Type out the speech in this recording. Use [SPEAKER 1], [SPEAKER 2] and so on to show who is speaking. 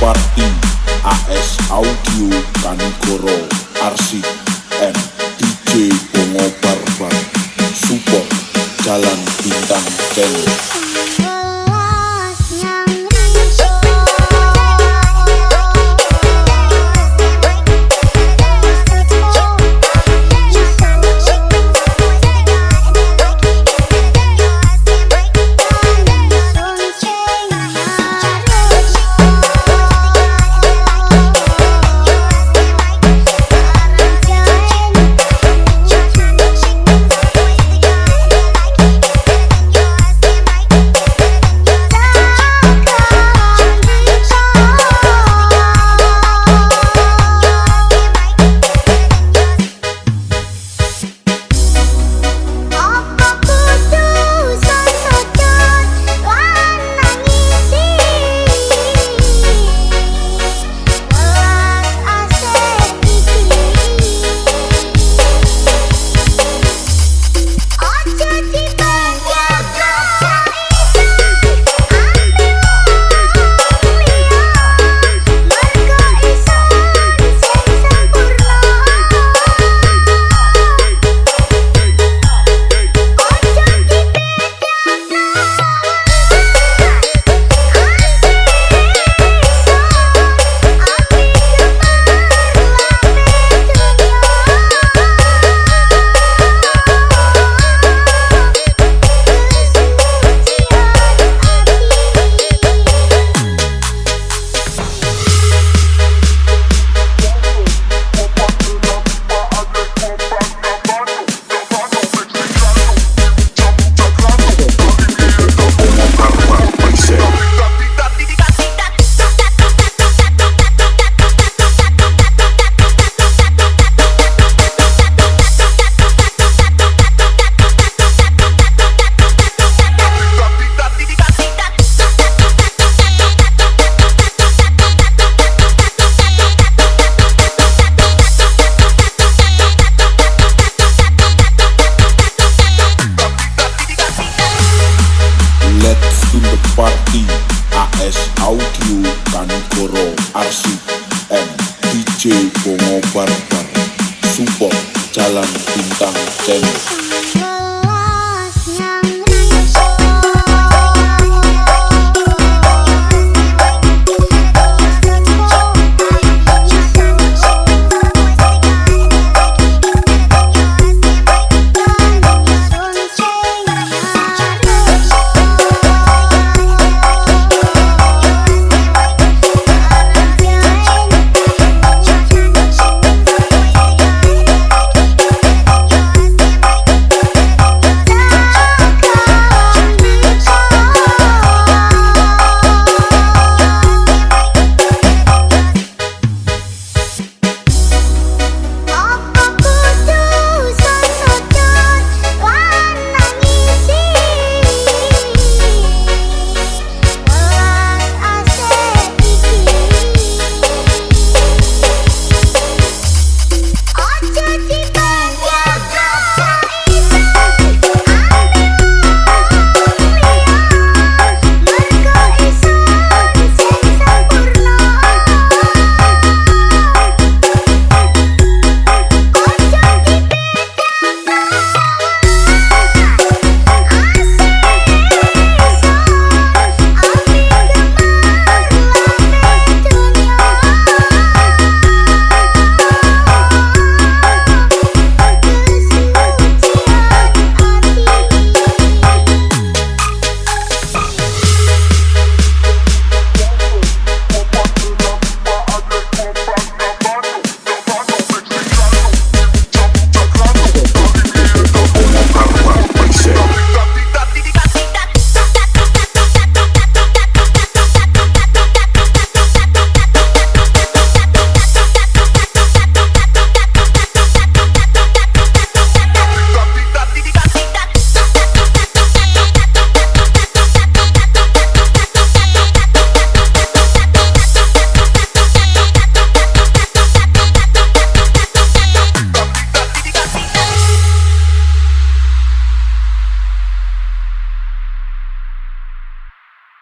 [SPEAKER 1] party AS Audio Kanigoro Arsik and DJ Bongo Barbar Support Jalan Bintang Channel DJ Bongo Barbar Support Jalan Bintang Channel